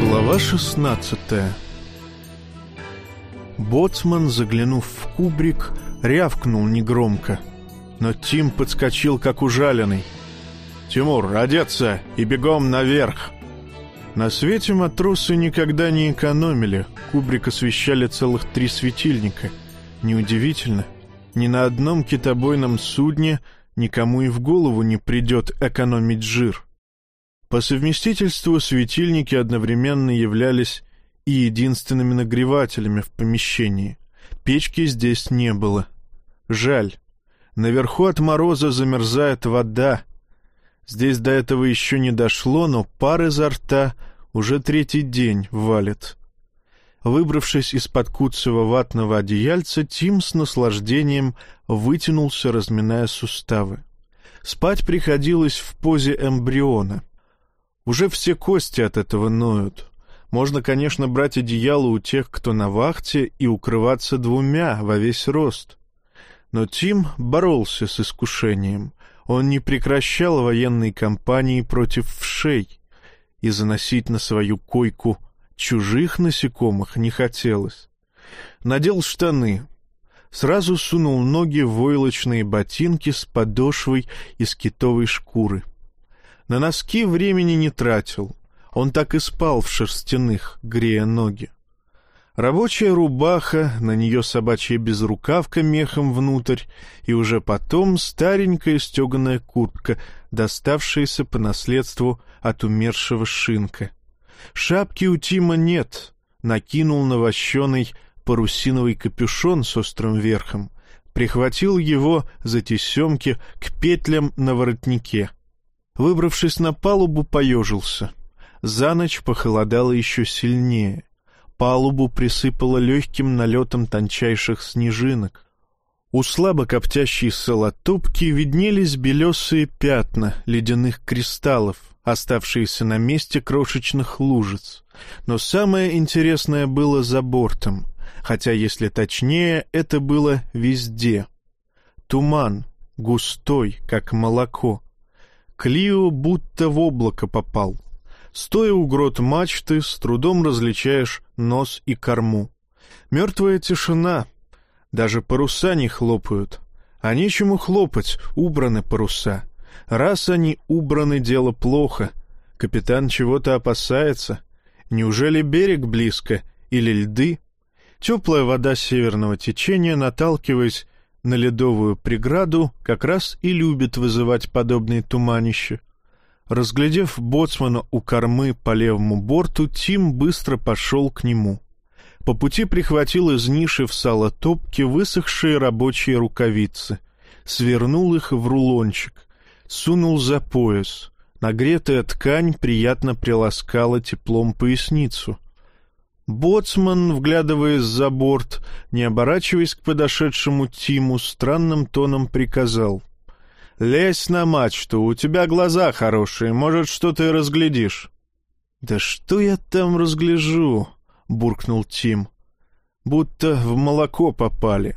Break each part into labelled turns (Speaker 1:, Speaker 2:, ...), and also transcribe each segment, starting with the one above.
Speaker 1: Глава шестнадцатая Боцман, заглянув в кубрик, рявкнул негромко. Но Тим подскочил, как ужаленный. «Тимур, одеться и бегом наверх!» На свете матросы никогда не экономили. Кубрик освещали целых три светильника. Неудивительно. Ни на одном китобойном судне никому и в голову не придет экономить жир. По совместительству светильники одновременно являлись и единственными нагревателями в помещении. Печки здесь не было. Жаль. Наверху от мороза замерзает вода. Здесь до этого еще не дошло, но пар изо рта уже третий день валит. Выбравшись из-под куцего ватного одеяльца, Тим с наслаждением вытянулся, разминая суставы. Спать приходилось в позе эмбриона. Уже все кости от этого ноют. Можно, конечно, брать одеяло у тех, кто на вахте, и укрываться двумя во весь рост. Но Тим боролся с искушением. Он не прекращал военной кампании против вшей, и заносить на свою койку Чужих насекомых не хотелось. Надел штаны. Сразу сунул ноги в войлочные ботинки с подошвой из китовой шкуры. На носки времени не тратил. Он так и спал в шерстяных, грея ноги. Рабочая рубаха, на нее собачья безрукавка мехом внутрь, и уже потом старенькая стеганая куртка, доставшаяся по наследству от умершего шинка — Шапки у Тима нет. Накинул на парусиновый капюшон с острым верхом, прихватил его за тесемки к петлям на воротнике. Выбравшись на палубу, поежился. За ночь похолодало еще сильнее. Палубу присыпало легким налетом тончайших снежинок. У слабо коптящей солотопки виднелись белесые пятна ледяных кристаллов, оставшиеся на месте крошечных лужиц. Но самое интересное было за бортом, хотя, если точнее, это было везде. Туман, густой, как молоко. Клио будто в облако попал. Стоя у грот мачты, с трудом различаешь нос и корму. Мертвая тишина. Даже паруса не хлопают. А нечему хлопать, убраны паруса. Раз они убраны, дело плохо. Капитан чего-то опасается. Неужели берег близко или льды? Теплая вода северного течения, наталкиваясь на ледовую преграду, как раз и любит вызывать подобные туманища. Разглядев боцмана у кормы по левому борту, Тим быстро пошел к нему. По пути прихватил из ниши в сало топки высохшие рабочие рукавицы, свернул их в рулончик, сунул за пояс. Нагретая ткань приятно приласкала теплом поясницу. Боцман, вглядываясь за борт, не оборачиваясь к подошедшему Тиму, странным тоном приказал. — Лезь на мачту, у тебя глаза хорошие, может, что-то и разглядишь. — Да что я там разгляжу? — буркнул Тим. — Будто в молоко попали.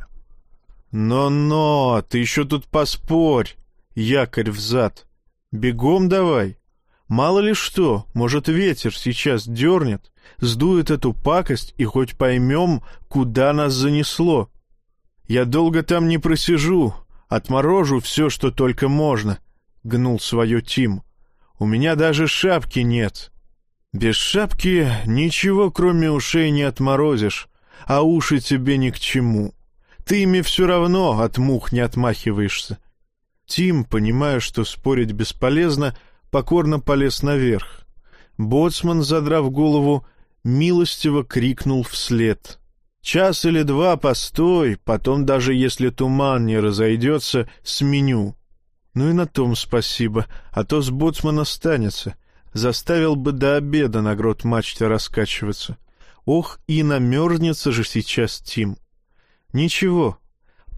Speaker 1: «Но — Но-но, ты еще тут поспорь якорь взад. Бегом давай. Мало ли что, может, ветер сейчас дернет, сдует эту пакость, и хоть поймем, куда нас занесло. Я долго там не просижу, отморожу все, что только можно, — гнул свое Тим. У меня даже шапки нет. Без шапки ничего, кроме ушей, не отморозишь, а уши тебе ни к чему. Ты ими все равно от мух не отмахиваешься. Тим, понимая, что спорить бесполезно, покорно полез наверх. Боцман, задрав голову, милостиво крикнул вслед. «Час или два постой, потом, даже если туман не разойдется, сменю». Ну и на том спасибо, а то с боцмана останется. Заставил бы до обеда на грот мачте раскачиваться. Ох, и намерзнется же сейчас Тим. Ничего,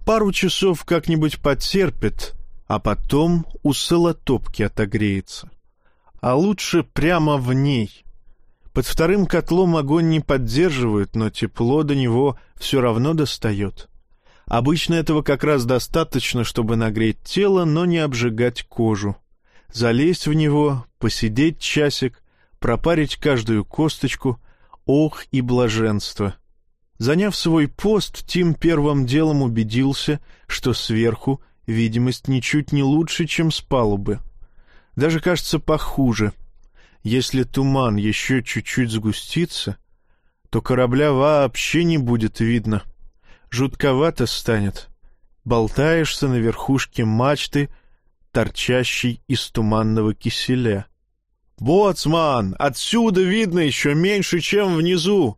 Speaker 1: пару часов как-нибудь потерпит, а потом у солотопки отогреется. А лучше прямо в ней. Под вторым котлом огонь не поддерживает, но тепло до него все равно достает. Обычно этого как раз достаточно, чтобы нагреть тело, но не обжигать кожу. Залезть в него, посидеть часик, пропарить каждую косточку. Ох и блаженство! Заняв свой пост, Тим первым делом убедился, что сверху видимость ничуть не лучше, чем с палубы. Даже, кажется, похуже. Если туман еще чуть-чуть сгустится, то корабля вообще не будет видно. Жутковато станет. Болтаешься на верхушке мачты, торчащей из туманного киселя. «Боцман, отсюда видно еще меньше, чем внизу!»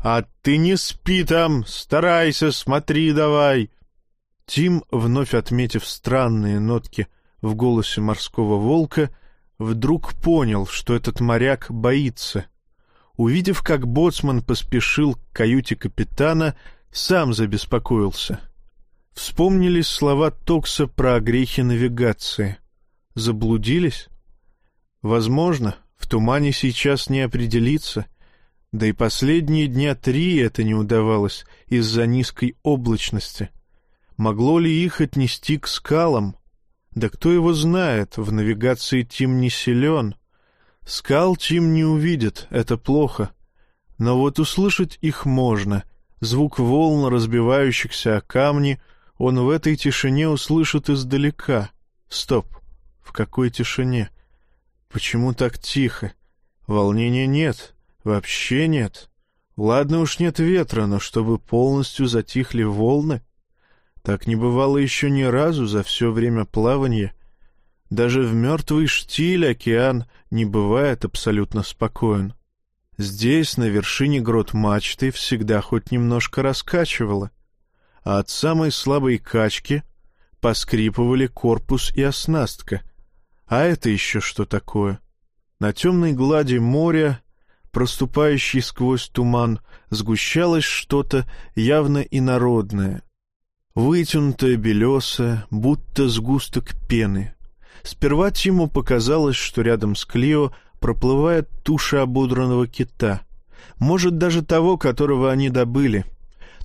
Speaker 1: «А ты не спи там, старайся, смотри давай!» Тим, вновь отметив странные нотки в голосе морского волка, вдруг понял, что этот моряк боится. Увидев, как боцман поспешил к каюте капитана, сам забеспокоился. Вспомнились слова Токса про огрехи навигации. Заблудились? Возможно, в тумане сейчас не определиться, да и последние дня три это не удавалось из-за низкой облачности. Могло ли их отнести к скалам? Да кто его знает, в навигации Тим не силен. Скал Тим не увидит, это плохо. Но вот услышать их можно. Звук волн, разбивающихся о камни, он в этой тишине услышит издалека. Стоп, в какой тишине? Почему так тихо? Волнения нет, вообще нет. Ладно уж нет ветра, но чтобы полностью затихли волны, так не бывало еще ни разу за все время плавания. Даже в мертвый штиль океан не бывает абсолютно спокоен. Здесь, на вершине грот мачты, всегда хоть немножко раскачивало, а от самой слабой качки поскрипывали корпус и оснастка. А это еще что такое? На темной глади моря, проступающей сквозь туман, сгущалось что-то явно инородное — вытянутая, белесая, будто сгусток пены. Сперва Тиму показалось, что рядом с Клио проплывает туша ободранного кита. Может, даже того, которого они добыли.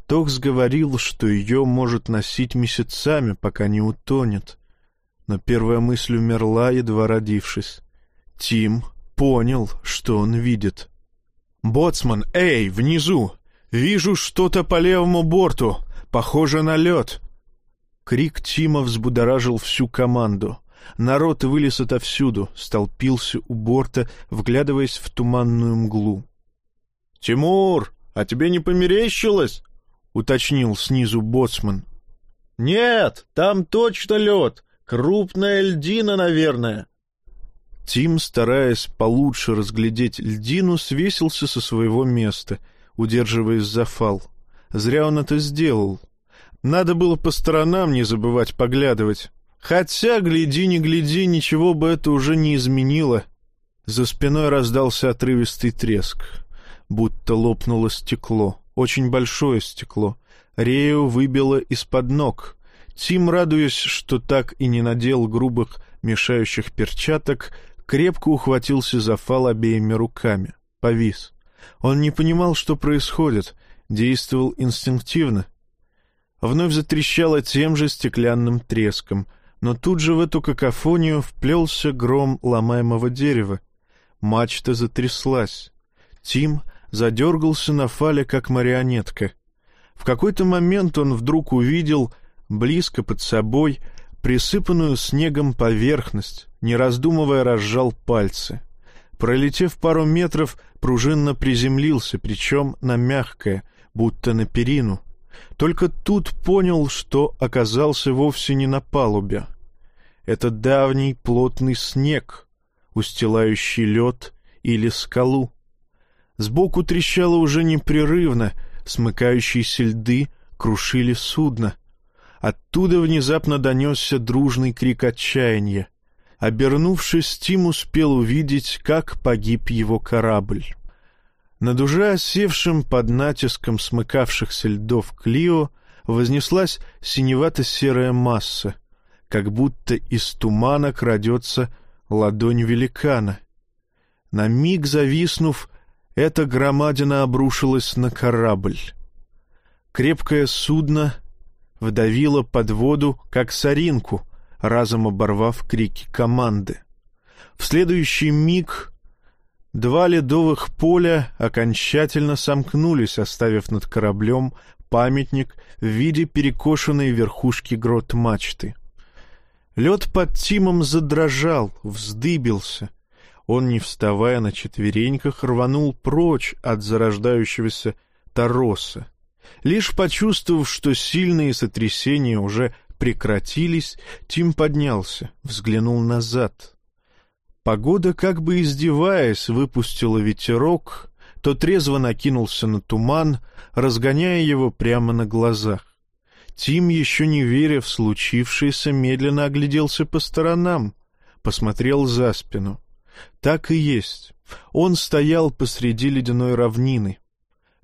Speaker 1: Токс говорил, что ее может носить месяцами, пока не утонет. Но первая мысль умерла, едва родившись. Тим понял, что он видит. «Боцман, эй, внизу! Вижу что-то по левому борту! Похоже на лед!» Крик Тима взбудоражил всю команду. Народ вылез отовсюду, столпился у борта, вглядываясь в туманную мглу. «Тимур, а тебе не померещилось?» — уточнил снизу боцман. «Нет, там точно лед. Крупная льдина, наверное». Тим, стараясь получше разглядеть льдину, свесился со своего места, удерживаясь за фал. Зря он это сделал. Надо было по сторонам не забывать поглядывать. Хотя, гляди, не гляди, ничего бы это уже не изменило. За спиной раздался отрывистый треск. Будто лопнуло стекло. Очень большое стекло. Рею выбило из-под ног. Тим, радуясь, что так и не надел грубых мешающих перчаток, крепко ухватился за фал обеими руками. Повис. Он не понимал, что происходит, действовал инстинктивно. Вновь затрещало тем же стеклянным треском, но тут же в эту какофонию вплелся гром ломаемого дерева. Мачта затряслась. Тим задергался на фале, как марионетка. В какой-то момент он вдруг увидел, близко под собой, присыпанную снегом поверхность, не раздумывая разжал пальцы. Пролетев пару метров, пружинно приземлился, причем на мягкое, будто на перину. Только тут понял, что оказался вовсе не на палубе. Это давний плотный снег, устилающий лед или скалу. Сбоку трещало уже непрерывно, смыкающиеся льды крушили судно. Оттуда внезапно донесся дружный крик отчаяния. Обернувшись, Тим успел увидеть, как погиб его корабль. Над уже осевшим под натиском смыкавшихся льдов Клио вознеслась синевато-серая масса, как будто из тумана крадется ладонь великана. На миг зависнув, эта громадина обрушилась на корабль. Крепкое судно вдавила под воду, как соринку, разом оборвав крики команды. В следующий миг два ледовых поля окончательно сомкнулись, оставив над кораблем памятник в виде перекошенной верхушки грот мачты. Лед под Тимом задрожал, вздыбился. Он, не вставая на четвереньках, рванул прочь от зарождающегося Тароса. Лишь почувствовав, что сильные сотрясения уже прекратились, Тим поднялся, взглянул назад. Погода, как бы издеваясь, выпустила ветерок, то трезво накинулся на туман, разгоняя его прямо на глазах. Тим, еще не веря в случившееся, медленно огляделся по сторонам, посмотрел за спину. Так и есть. Он стоял посреди ледяной равнины.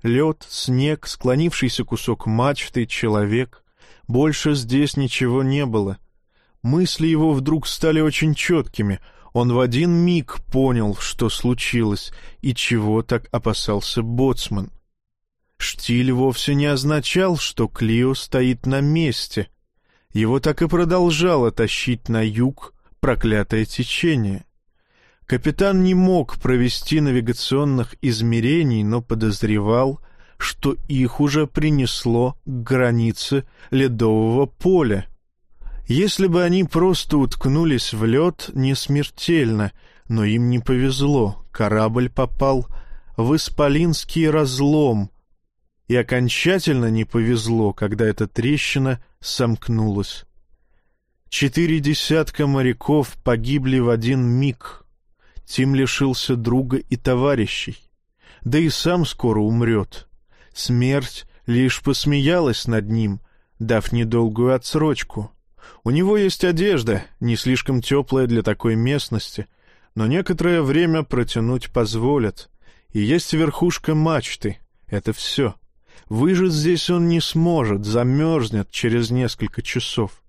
Speaker 1: Лед, снег, склонившийся кусок мачты, человек. Больше здесь ничего не было. Мысли его вдруг стали очень четкими. Он в один миг понял, что случилось и чего так опасался боцман. Штиль вовсе не означал, что Клио стоит на месте. Его так и продолжало тащить на юг проклятое течение. Капитан не мог провести навигационных измерений, но подозревал, что их уже принесло к границе ледового поля. Если бы они просто уткнулись в лед, не смертельно, но им не повезло. Корабль попал в Исполинский разлом, и окончательно не повезло, когда эта трещина сомкнулась. Четыре десятка моряков погибли в один миг — Тим лишился друга и товарищей. Да и сам скоро умрет. Смерть лишь посмеялась над ним, дав недолгую отсрочку. У него есть одежда, не слишком теплая для такой местности, но некоторое время протянуть позволят. И есть верхушка мачты. Это все. Выжить здесь он не сможет, замерзнет через несколько часов.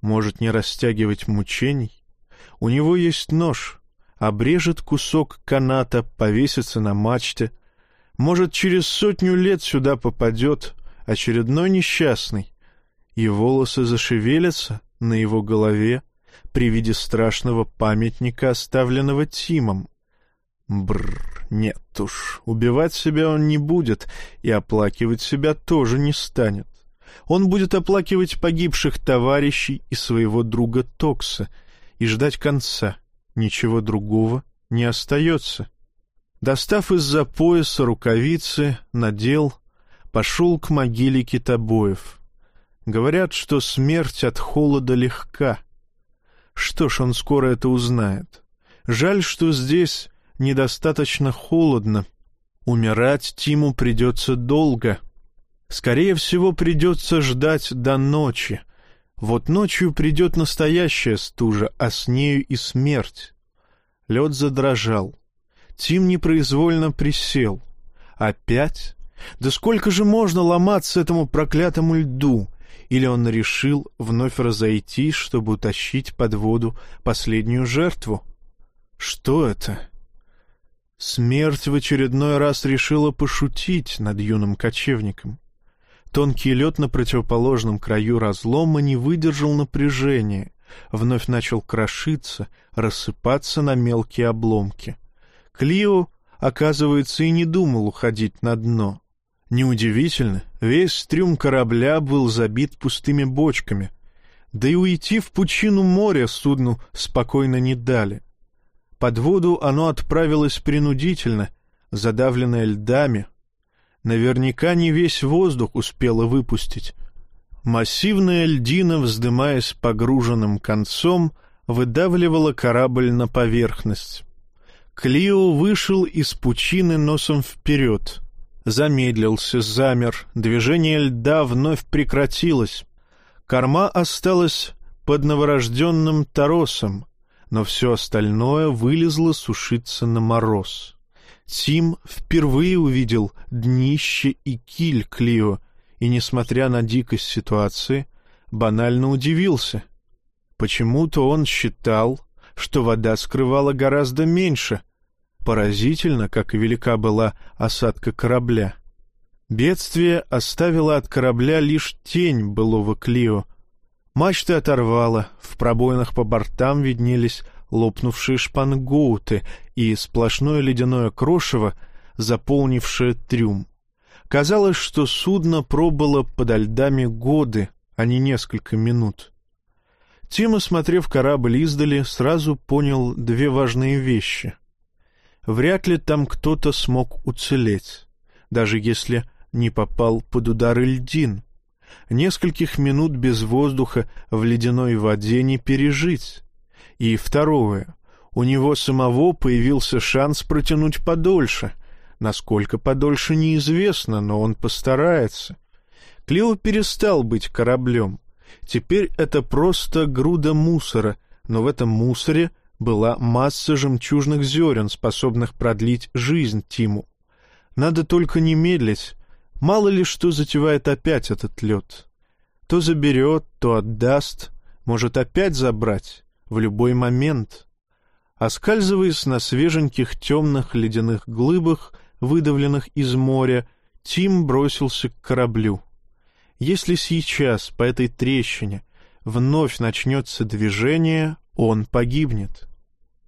Speaker 1: Может не растягивать мучений? У него есть нож, обрежет кусок каната, повесится на мачте. Может, через сотню лет сюда попадет очередной несчастный, и волосы зашевелятся на его голове при виде страшного памятника, оставленного Тимом. Бррр, нет уж, убивать себя он не будет, и оплакивать себя тоже не станет. Он будет оплакивать погибших товарищей и своего друга Токса и ждать конца — ничего другого не остается. Достав из-за пояса рукавицы, надел, пошел к могиле китобоев. Говорят, что смерть от холода легка. Что ж, он скоро это узнает. Жаль, что здесь недостаточно холодно. Умирать Тиму придется долго. Скорее всего, придется ждать до ночи. Вот ночью придет настоящая стужа, а с нею и смерть. Лед задрожал. Тим непроизвольно присел. Опять? Да сколько же можно ломаться этому проклятому льду? Или он решил вновь разойтись, чтобы утащить под воду последнюю жертву? Что это? Смерть в очередной раз решила пошутить над юным кочевником. Тонкий лед на противоположном краю разлома не выдержал напряжения, вновь начал крошиться, рассыпаться на мелкие обломки. Клио, оказывается, и не думал уходить на дно. Неудивительно, весь трюм корабля был забит пустыми бочками, да и уйти в пучину моря судну спокойно не дали. Под воду оно отправилось принудительно, задавленное льдами, Наверняка не весь воздух успела выпустить. Массивная льдина, вздымаясь погруженным концом, выдавливала корабль на поверхность. Клио вышел из пучины носом вперед. Замедлился, замер, движение льда вновь прекратилось. Корма осталась под новорожденным торосом, но все остальное вылезло сушиться на мороз. Тим впервые увидел днище и киль Клио, и, несмотря на дикость ситуации, банально удивился. Почему-то он считал, что вода скрывала гораздо меньше. Поразительно, как велика была осадка корабля. Бедствие оставило от корабля лишь тень былого Клио. Мачты оторвало, в пробоинах по бортам виднелись лопнувшие шпангоуты и сплошное ледяное крошево, заполнившее трюм. Казалось, что судно пробыло подо льдами годы, а не несколько минут. Тим, осмотрев корабль издали, сразу понял две важные вещи. Вряд ли там кто-то смог уцелеть, даже если не попал под удары льдин. Нескольких минут без воздуха в ледяной воде не пережить. И второе. У него самого появился шанс протянуть подольше. Насколько подольше, неизвестно, но он постарается. Клео перестал быть кораблем. Теперь это просто груда мусора, но в этом мусоре была масса жемчужных зерен, способных продлить жизнь Тиму. Надо только не медлить. Мало ли что затевает опять этот лед. То заберет, то отдаст, может опять забрать, в любой момент. Оскальзываясь на свеженьких темных ледяных глыбах, выдавленных из моря, Тим бросился к кораблю. Если сейчас по этой трещине вновь начнется движение, он погибнет.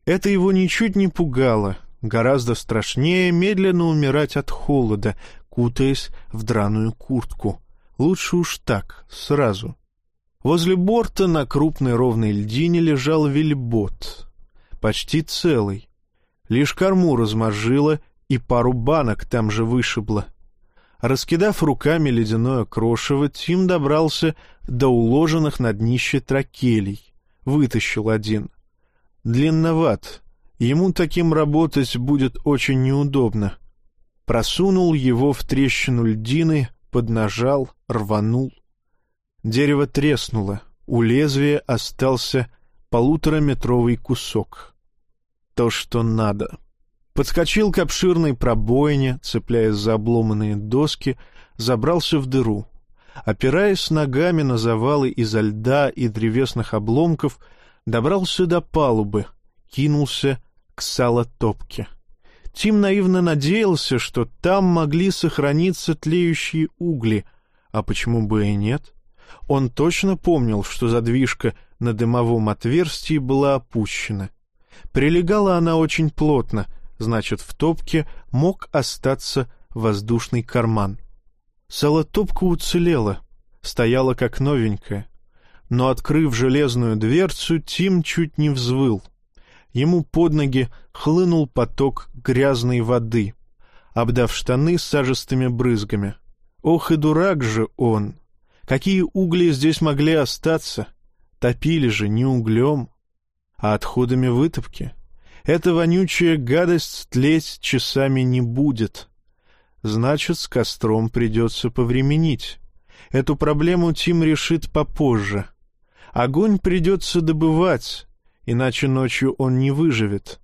Speaker 1: Это его ничуть не пугало. Гораздо страшнее медленно умирать от холода, кутаясь в драную куртку. Лучше уж так, сразу. Возле борта на крупной ровной льдине лежал вельбот. Почти целый. Лишь корму разморжило и пару банок там же вышибло. Раскидав руками ледяное крошево, Тим добрался до уложенных на днище тракелей. Вытащил один. Длинноват. Ему таким работать будет очень неудобно. Просунул его в трещину льдины, поднажал, рванул. Дерево треснуло. У лезвия остался полутораметровый кусок. То, что надо. Подскочил к обширной пробоине, цепляясь за обломанные доски, забрался в дыру. Опираясь ногами на завалы изо льда и древесных обломков, добрался до палубы, кинулся к салотопке. Тим наивно надеялся, что там могли сохраниться тлеющие угли, а почему бы и нет? Он точно помнил, что задвижка на дымовом отверстии была опущена. Прилегала она очень плотно — значит, в топке мог остаться воздушный карман. Салотопка уцелела, стояла как новенькая. Но, открыв железную дверцу, Тим чуть не взвыл. Ему под ноги хлынул поток грязной воды, обдав штаны сажистыми брызгами. Ох и дурак же он! Какие угли здесь могли остаться? Топили же не углем, а отходами вытопки. Эта вонючая гадость тлеть часами не будет. Значит, с костром придется повременить. Эту проблему Тим решит попозже. Огонь придется добывать, иначе ночью он не выживет.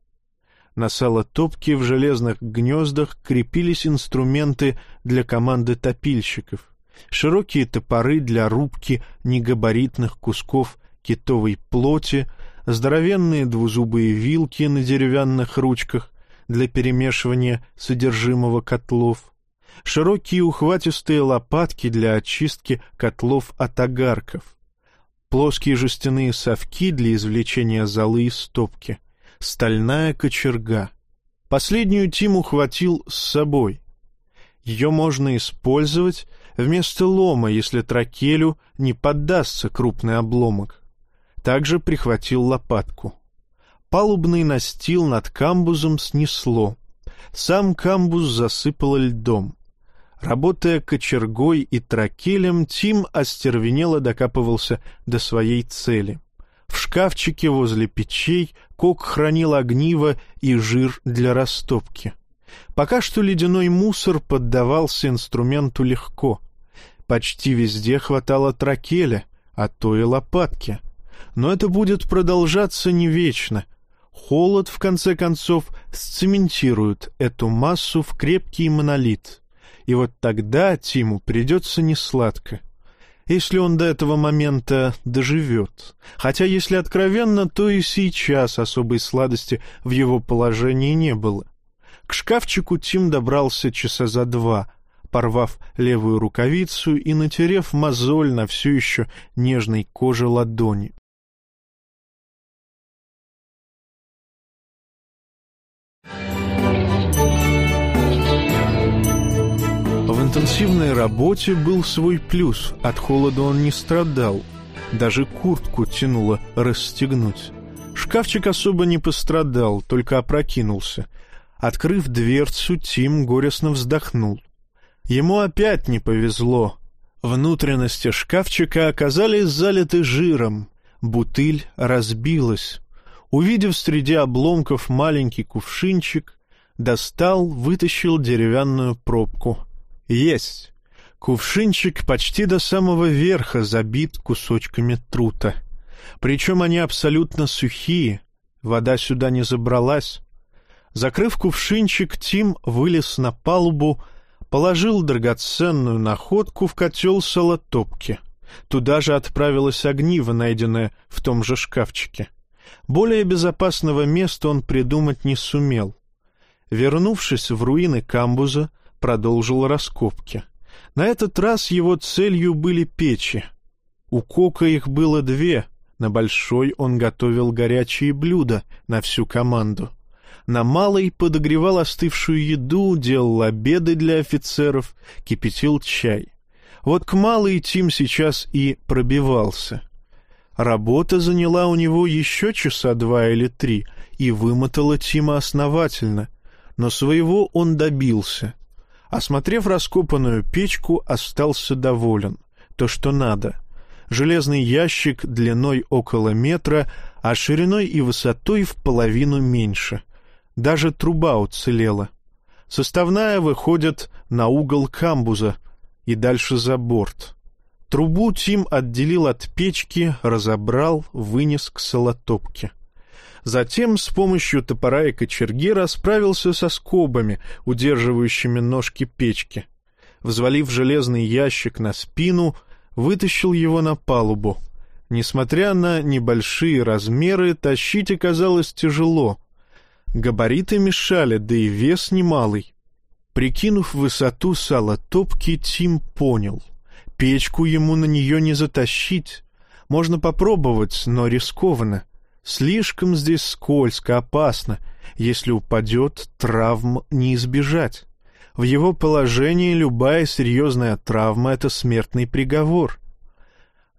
Speaker 1: На салотопке в железных гнездах крепились инструменты для команды топильщиков. Широкие топоры для рубки негабаритных кусков китовой плоти — здоровенные двузубые вилки на деревянных ручках для перемешивания содержимого котлов, широкие ухватистые лопатки для очистки котлов от огарков, плоские жестяные совки для извлечения золы из стопки, стальная кочерга. Последнюю Тим ухватил с собой. Ее можно использовать вместо лома, если тракелю не поддастся крупный обломок также прихватил лопатку. Палубный настил над камбузом снесло. Сам камбуз засыпало льдом. Работая кочергой и тракелем, Тим остервенело докапывался до своей цели. В шкафчике возле печей Кок хранил огниво и жир для растопки. Пока что ледяной мусор поддавался инструменту легко. Почти везде хватало тракеля, а то и лопатки. Но это будет продолжаться не вечно. Холод, в конце концов, сцементирует эту массу в крепкий монолит. И вот тогда Тиму придется несладко. Если он до этого момента доживет. Хотя, если откровенно, то и сейчас особой сладости в его положении не было. К шкафчику Тим добрался часа за два, порвав левую рукавицу и натерев мозоль на все еще нежной коже ладони. Интенсивной работе был свой плюс, от холода он не страдал, даже куртку тянуло расстегнуть. Шкафчик особо не пострадал, только опрокинулся. Открыв дверцу, Тим горестно вздохнул. Ему опять не повезло. Внутренности шкафчика оказались залиты жиром. Бутыль разбилась. Увидев среди обломков маленький кувшинчик, достал, вытащил деревянную пробку. Есть! Кувшинчик почти до самого верха забит кусочками трута. Причем они абсолютно сухие, вода сюда не забралась. Закрыв кувшинчик, Тим вылез на палубу, положил драгоценную находку в котел солотопки. Туда же отправилось огниво, найденное в том же шкафчике. Более безопасного места он придумать не сумел. Вернувшись в руины камбуза, продолжил раскопки. На этот раз его целью были печи. У Кока их было две, на большой он готовил горячие блюда на всю команду. На малой подогревал остывшую еду, делал обеды для офицеров, кипятил чай. Вот к малой Тим сейчас и пробивался. Работа заняла у него еще часа два или три и вымотала Тима основательно, но своего он добился. Осмотрев раскопанную печку, остался доволен. То, что надо — железный ящик длиной около метра, а шириной и высотой в половину меньше. Даже труба уцелела. Составная выходит на угол камбуза и дальше за борт. Трубу Тим отделил от печки, разобрал, вынес к солотопке. Затем с помощью топора и кочерги расправился со скобами, удерживающими ножки печки. Взвалив железный ящик на спину, вытащил его на палубу. Несмотря на небольшие размеры, тащить оказалось тяжело. Габариты мешали, да и вес немалый. Прикинув высоту сала топки, Тим понял. Печку ему на нее не затащить. Можно попробовать, но рискованно. Слишком здесь скользко, опасно. Если упадет, травм не избежать. В его положении любая серьезная травма — это смертный приговор.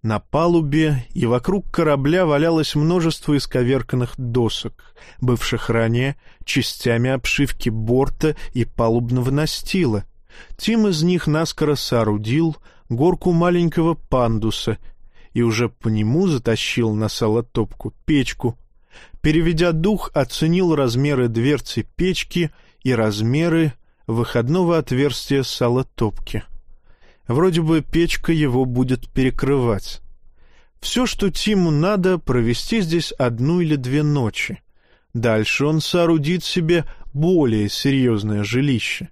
Speaker 1: На палубе и вокруг корабля валялось множество исковерканных досок, бывших ранее частями обшивки борта и палубного настила. Тим из них наскоро соорудил горку маленького пандуса и уже по нему затащил на салотопку печку. Переведя дух, оценил размеры дверцы печки и размеры выходного отверстия салотопки. Вроде бы печка его будет перекрывать. Все, что Тиму надо, провести здесь одну или две ночи. Дальше он соорудит себе более серьезное жилище.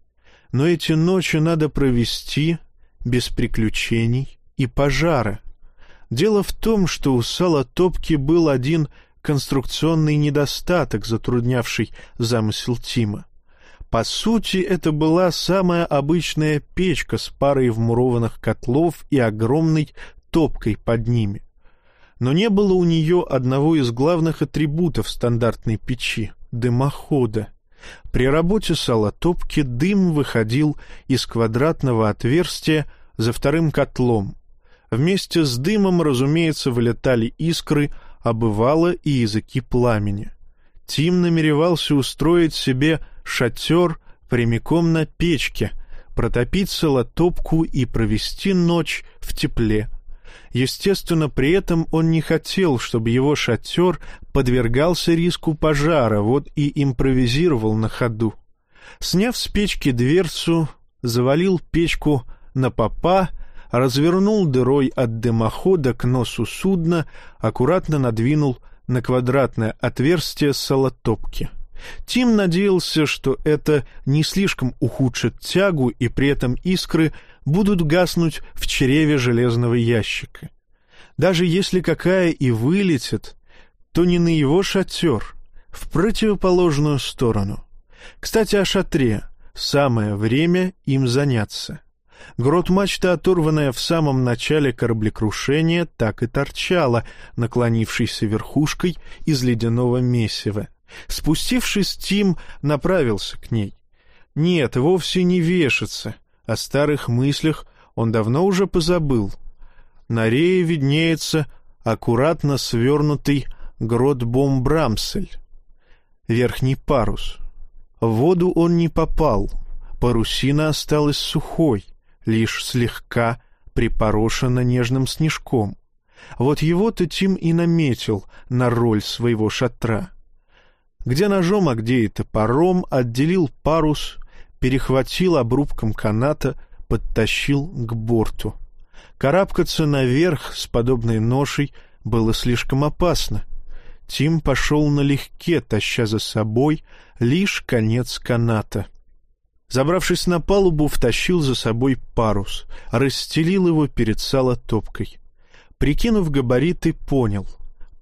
Speaker 1: Но эти ночи надо провести без приключений и пожара. Дело в том, что у салотопки был один конструкционный недостаток, затруднявший замысел Тима. По сути, это была самая обычная печка с парой вмурованных котлов и огромной топкой под ними. Но не было у нее одного из главных атрибутов стандартной печи — дымохода. При работе салотопки дым выходил из квадратного отверстия за вторым котлом. Вместе с дымом, разумеется, вылетали искры, а бывало и языки пламени. Тим намеревался устроить себе шатер прямиком на печке, протопить солотопку и провести ночь в тепле. Естественно, при этом он не хотел, чтобы его шатер подвергался риску пожара, вот и импровизировал на ходу. Сняв с печки дверцу, завалил печку на попа, развернул дырой от дымохода к носу судна, аккуратно надвинул на квадратное отверстие солотопки. Тим надеялся, что это не слишком ухудшит тягу, и при этом искры будут гаснуть в чреве железного ящика. Даже если какая и вылетит, то не на его шатер, в противоположную сторону. Кстати, о шатре. Самое время им заняться. Грот мачта, оторванная в самом начале кораблекрушения, так и торчала, наклонившейся верхушкой из ледяного месива. Спустившись, Тим направился к ней. Нет, вовсе не вешаться. О старых мыслях он давно уже позабыл. На рее виднеется аккуратно свернутый грот Бомбрамсель. Верхний парус. В воду он не попал. Парусина осталась сухой, лишь слегка припорошена нежным снежком. Вот его-то Тим и наметил на роль своего шатра. Где ножом, а где и топором отделил парус, перехватил обрубком каната, подтащил к борту. Карабкаться наверх с подобной ношей было слишком опасно. Тим пошел налегке, таща за собой лишь конец каната. Забравшись на палубу, втащил за собой парус, расстелил его перед салотопкой. Прикинув габариты, понял.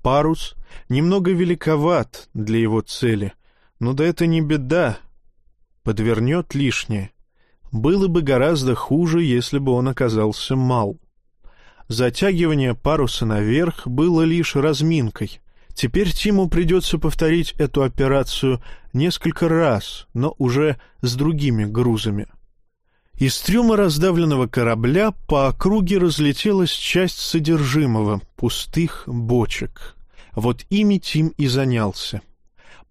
Speaker 1: Парус немного великоват для его цели, но да это не беда. Подвернет лишнее. Было бы гораздо хуже, если бы он оказался мал. Затягивание паруса наверх было лишь разминкой. Теперь Тиму придется повторить эту операцию несколько раз, но уже с другими грузами. Из трюма раздавленного корабля по округе разлетелась часть содержимого, пустых бочек. Вот ими Тим и занялся.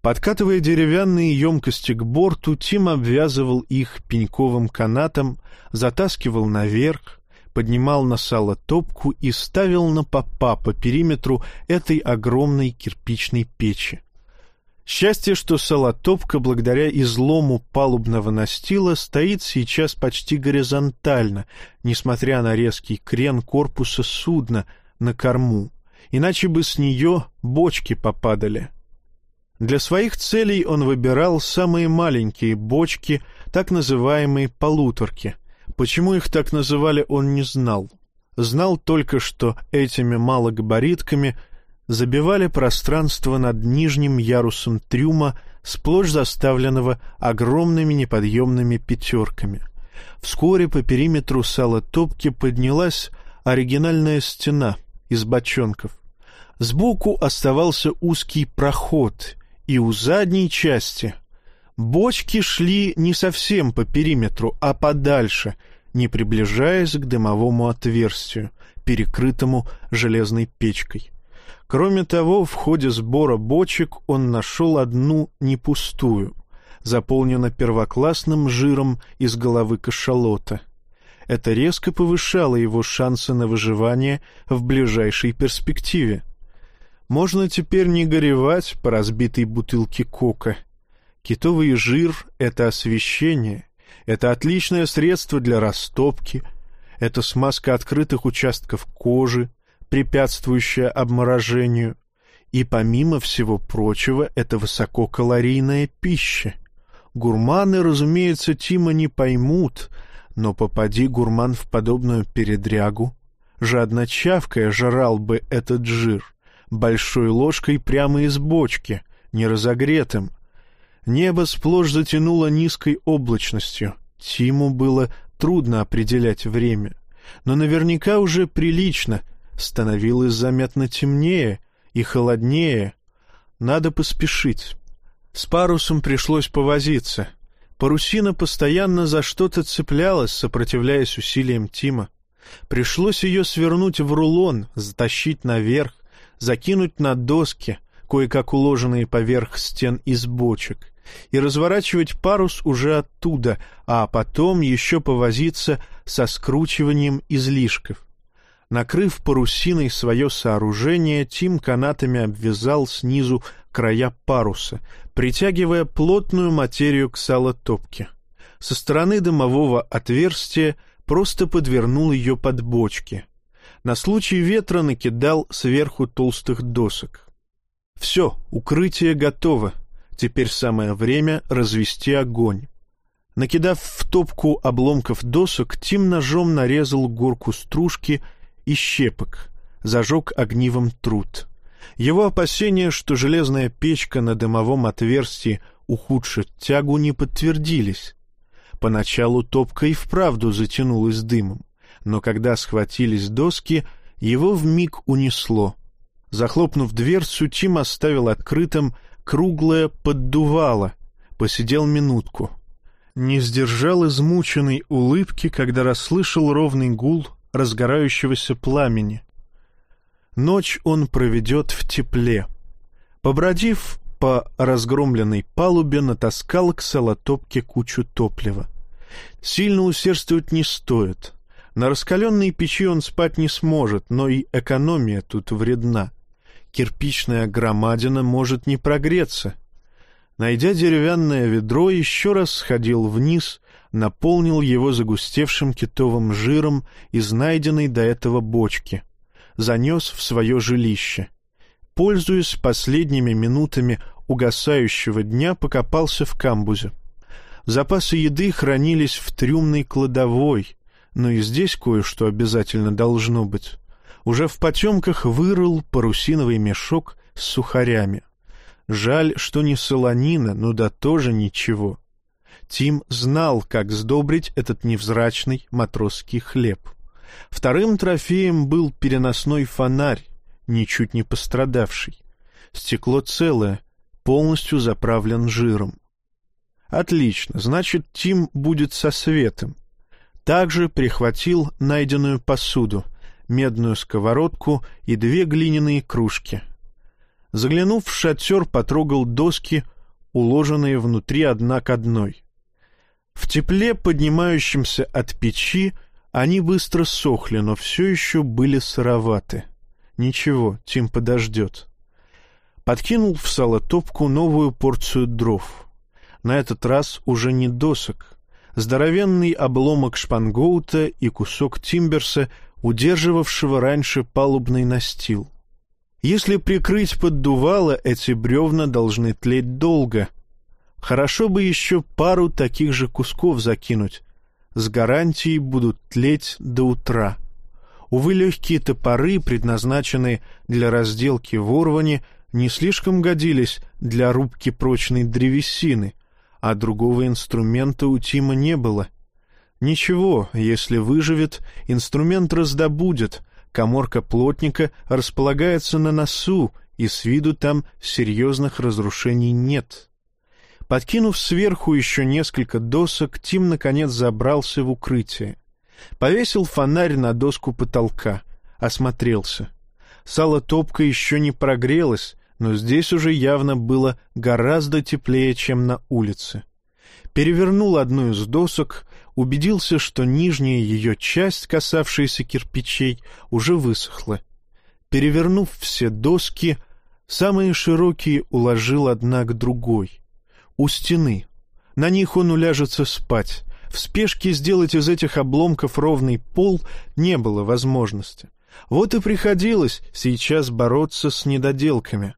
Speaker 1: Подкатывая деревянные емкости к борту, Тим обвязывал их пеньковым канатом, затаскивал наверх, поднимал на сало топку и ставил на попа по периметру этой огромной кирпичной печи. Счастье, что салотопка, благодаря излому палубного настила, стоит сейчас почти горизонтально, несмотря на резкий крен корпуса судна на корму, иначе бы с нее бочки попадали. Для своих целей он выбирал самые маленькие бочки, так называемые полуторки — Почему их так называли, он не знал. Знал только, что этими малогабаритками забивали пространство над нижним ярусом трюма, сплошь заставленного огромными неподъемными пятерками. Вскоре по периметру салотопки поднялась оригинальная стена из бочонков. Сбоку оставался узкий проход, и у задней части Бочки шли не совсем по периметру, а подальше, не приближаясь к дымовому отверстию, перекрытому железной печкой. Кроме того, в ходе сбора бочек он нашел одну не пустую, заполнена первоклассным жиром из головы кашалота. Это резко повышало его шансы на выживание в ближайшей перспективе. Можно теперь не горевать по разбитой бутылке кока — Китовый жир — это освещение, это отличное средство для растопки, это смазка открытых участков кожи, препятствующая обморожению, и, помимо всего прочего, это высококалорийная пища. Гурманы, разумеется, Тима не поймут, но попади гурман в подобную передрягу, жадно чавкая жрал бы этот жир, большой ложкой прямо из бочки, не разогретым, Небо сплошь затянуло низкой облачностью. Тиму было трудно определять время. Но наверняка уже прилично. Становилось заметно темнее и холоднее. Надо поспешить. С парусом пришлось повозиться. Парусина постоянно за что-то цеплялась, сопротивляясь усилиям Тима. Пришлось ее свернуть в рулон, затащить наверх, закинуть на доски, кое-как уложенные поверх стен из бочек и разворачивать парус уже оттуда, а потом еще повозиться со скручиванием излишков. Накрыв парусиной свое сооружение, Тим канатами обвязал снизу края паруса, притягивая плотную материю к салотопке. Со стороны дымового отверстия просто подвернул ее под бочки. На случай ветра накидал сверху толстых досок. Все, укрытие готово, Теперь самое время развести огонь. Накидав в топку обломков досок, Тим ножом нарезал горку стружки и щепок, зажег огнивом труд. Его опасения, что железная печка на дымовом отверстии ухудшит тягу, не подтвердились. Поначалу топка и вправду затянулась дымом, но когда схватились доски, его вмиг унесло. Захлопнув дверцу, Тим оставил открытым круглое поддувало, посидел минутку. Не сдержал измученной улыбки, когда расслышал ровный гул разгорающегося пламени. Ночь он проведет в тепле. Побродив по разгромленной палубе, натаскал к салотопке кучу топлива. Сильно усердствовать не стоит. На раскаленной печи он спать не сможет, но и экономия тут вредна. Кирпичная громадина может не прогреться. Найдя деревянное ведро, еще раз сходил вниз, наполнил его загустевшим китовым жиром из найденной до этого бочки. Занес в свое жилище. Пользуясь последними минутами угасающего дня, покопался в камбузе. Запасы еды хранились в трюмной кладовой, но и здесь кое-что обязательно должно быть. Уже в потемках вырыл парусиновый мешок с сухарями. Жаль, что не солонина, но да тоже ничего. Тим знал, как сдобрить этот невзрачный матросский хлеб. Вторым трофеем был переносной фонарь, ничуть не пострадавший. Стекло целое, полностью заправлен жиром. Отлично, значит, Тим будет со светом. Также прихватил найденную посуду, медную сковородку и две глиняные кружки. Заглянув в шатер, потрогал доски, уложенные внутри одна к одной. В тепле, поднимающемся от печи, они быстро сохли, но все еще были сыроваты. Ничего, Тим подождет. Подкинул в салотопку новую порцию дров — на этот раз уже не досок. Здоровенный обломок шпангоута и кусок тимберса, удерживавшего раньше палубный настил. Если прикрыть поддувало, эти бревна должны тлеть долго. Хорошо бы еще пару таких же кусков закинуть. С гарантией будут тлеть до утра. Увы, легкие топоры, предназначенные для разделки ворвани, не слишком годились для рубки прочной древесины, а другого инструмента у Тима не было. Ничего, если выживет, инструмент раздобудет, коморка плотника располагается на носу, и с виду там серьезных разрушений нет. Подкинув сверху еще несколько досок, Тим, наконец, забрался в укрытие. Повесил фонарь на доску потолка, осмотрелся. Сало топка еще не прогрелось, но здесь уже явно было гораздо теплее, чем на улице. Перевернул одну из досок, убедился, что нижняя ее часть, касавшаяся кирпичей, уже высохла. Перевернув все доски, самые широкие уложил одна к другой. У стены. На них он уляжется спать. В спешке сделать из этих обломков ровный пол не было возможности. Вот и приходилось сейчас бороться с недоделками.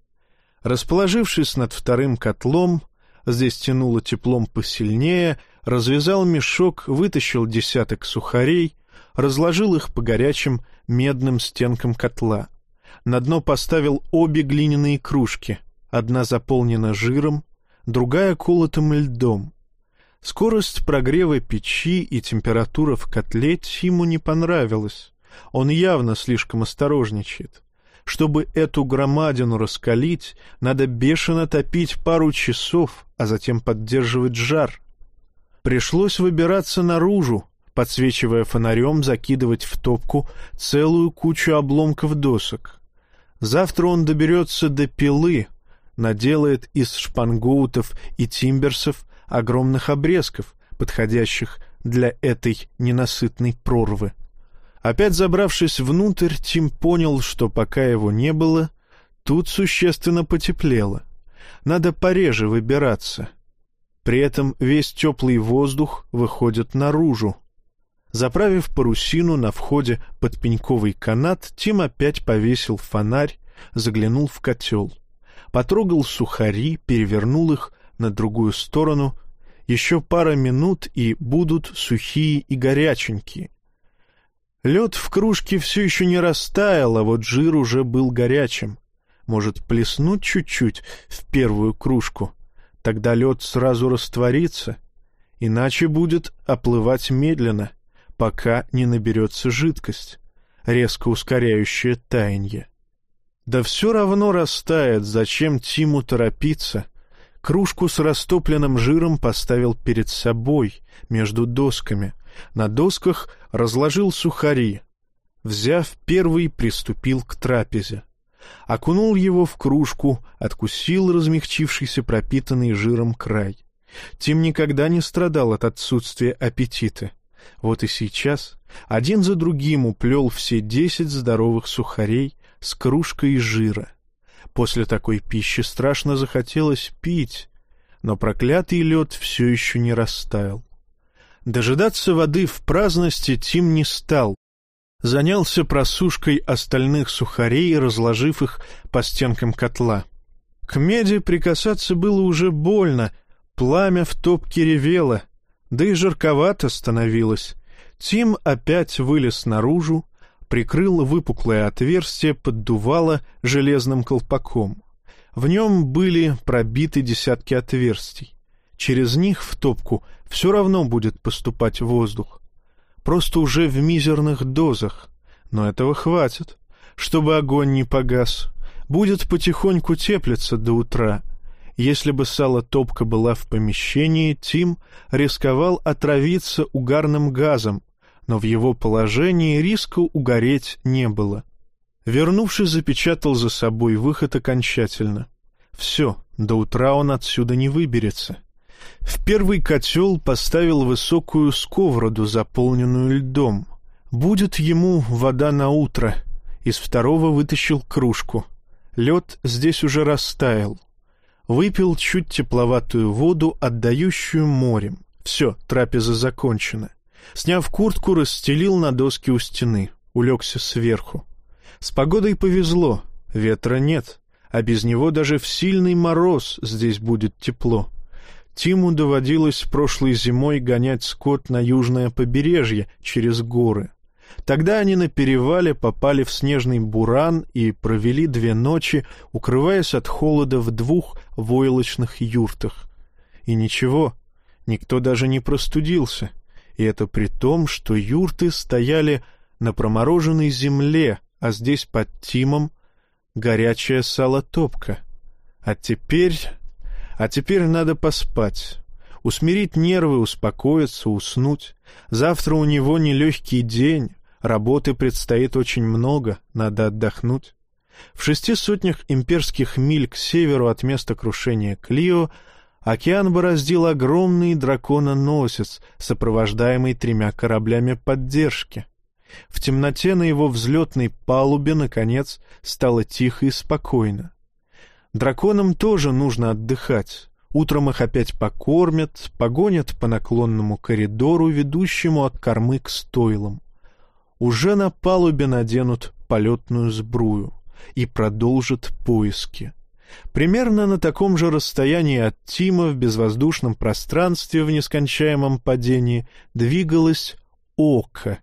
Speaker 1: Расположившись над вторым котлом, здесь тянуло теплом посильнее, развязал мешок, вытащил десяток сухарей, разложил их по горячим медным стенкам котла. На дно поставил обе глиняные кружки, одна заполнена жиром, другая колотым льдом. Скорость прогрева печи и температура в котле Тиму не понравилась. Он явно слишком осторожничает. Чтобы эту громадину раскалить, надо бешено топить пару часов, а затем поддерживать жар. Пришлось выбираться наружу, подсвечивая фонарем, закидывать в топку целую кучу обломков досок. Завтра он доберется до пилы, наделает из шпангоутов и тимберсов огромных обрезков, подходящих для этой ненасытной прорвы. Опять забравшись внутрь, Тим понял, что пока его не было, тут существенно потеплело. Надо пореже выбираться. При этом весь теплый воздух выходит наружу. Заправив парусину на входе под пеньковый канат, Тим опять повесил фонарь, заглянул в котел. Потрогал сухари, перевернул их на другую сторону. Еще пара минут, и будут сухие и горяченькие. Лед в кружке все еще не растаял, а вот жир уже был горячим. Может, плеснуть чуть-чуть в первую кружку? Тогда лед сразу растворится. иначе будет оплывать медленно, пока не наберется жидкость, резко ускоряющая таяние. Да все равно растает, зачем Тиму торопиться. Кружку с растопленным жиром поставил перед собой, между досками. На досках разложил сухари. Взяв первый, приступил к трапезе. Окунул его в кружку, откусил размягчившийся пропитанный жиром край. Тим никогда не страдал от отсутствия аппетита. Вот и сейчас один за другим уплел все десять здоровых сухарей с кружкой жира. После такой пищи страшно захотелось пить, но проклятый лед все еще не растаял. Дожидаться воды в праздности Тим не стал. Занялся просушкой остальных сухарей, разложив их по стенкам котла. К меди прикасаться было уже больно, пламя в топке ревело, да и жарковато становилось. Тим опять вылез наружу, прикрыл выпуклое отверстие, поддувало железным колпаком. В нем были пробиты десятки отверстий. Через них в топку все равно будет поступать воздух. Просто уже в мизерных дозах. Но этого хватит, чтобы огонь не погас. Будет потихоньку теплиться до утра. Если бы сало-топка была в помещении, Тим рисковал отравиться угарным газом, но в его положении риска угореть не было. Вернувшись, запечатал за собой выход окончательно. Все, до утра он отсюда не выберется. В первый котел поставил высокую сковороду, заполненную льдом. Будет ему вода на утро. Из второго вытащил кружку. Лед здесь уже растаял. Выпил чуть тепловатую воду, отдающую морем. Все, трапеза закончена. Сняв куртку, расстелил на доске у стены. Улегся сверху. С погодой повезло. Ветра нет. А без него даже в сильный мороз здесь будет тепло. Тиму доводилось прошлой зимой гонять скот на южное побережье через горы. Тогда они на перевале попали в снежный буран и провели две ночи, укрываясь от холода в двух войлочных юртах. И ничего, никто даже не простудился — и это при том, что юрты стояли на промороженной земле, а здесь под Тимом горячая салотопка. А теперь... А теперь надо поспать. Усмирить нервы, успокоиться, уснуть. Завтра у него нелегкий день, работы предстоит очень много, надо отдохнуть. В шести сотнях имперских миль к северу от места крушения Клио Океан бороздил огромный дракононосец, сопровождаемый тремя кораблями поддержки. В темноте на его взлетной палубе, наконец, стало тихо и спокойно. Драконам тоже нужно отдыхать. Утром их опять покормят, погонят по наклонному коридору, ведущему от кормы к стойлам. Уже на палубе наденут полетную сбрую и продолжат поиски. Примерно на таком же расстоянии от Тима в безвоздушном пространстве в нескончаемом падении двигалось око.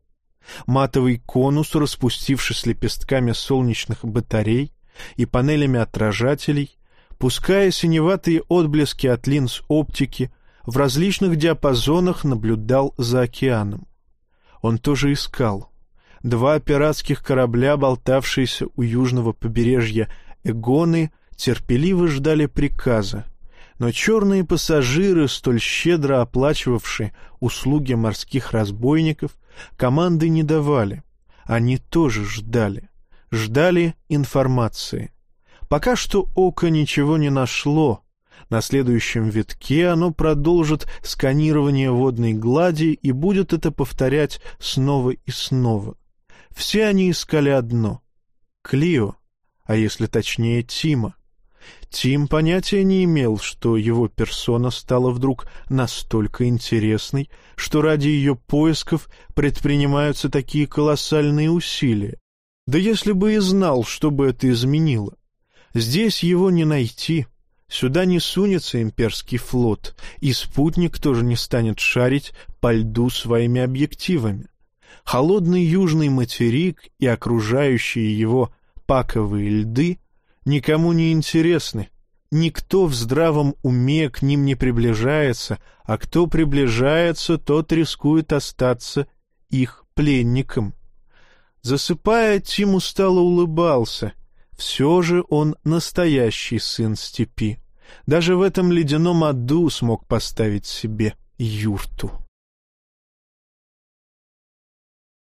Speaker 1: Матовый конус, распустившись лепестками солнечных батарей и панелями отражателей, пуская синеватые отблески от линз оптики, в различных диапазонах наблюдал за океаном. Он тоже искал. Два пиратских корабля, болтавшиеся у южного побережья Эгоны, терпеливо ждали приказа, но черные пассажиры, столь щедро оплачивавшие услуги морских разбойников, команды не давали. Они тоже ждали. Ждали информации. Пока что око ничего не нашло. На следующем витке оно продолжит сканирование водной глади и будет это повторять снова и снова. Все они искали одно — Клио, а если точнее Тима. Тим понятия не имел, что его персона стала вдруг настолько интересной, что ради ее поисков предпринимаются такие колоссальные усилия. Да если бы и знал, что бы это изменило. Здесь его не найти. Сюда не сунется имперский флот, и спутник тоже не станет шарить по льду своими объективами. Холодный южный материк и окружающие его паковые льды никому не интересны, никто в здравом уме к ним не приближается, а кто приближается, тот рискует остаться их пленником. Засыпая, Тим устало улыбался. Все же он настоящий сын степи. Даже в этом ледяном аду смог поставить себе юрту.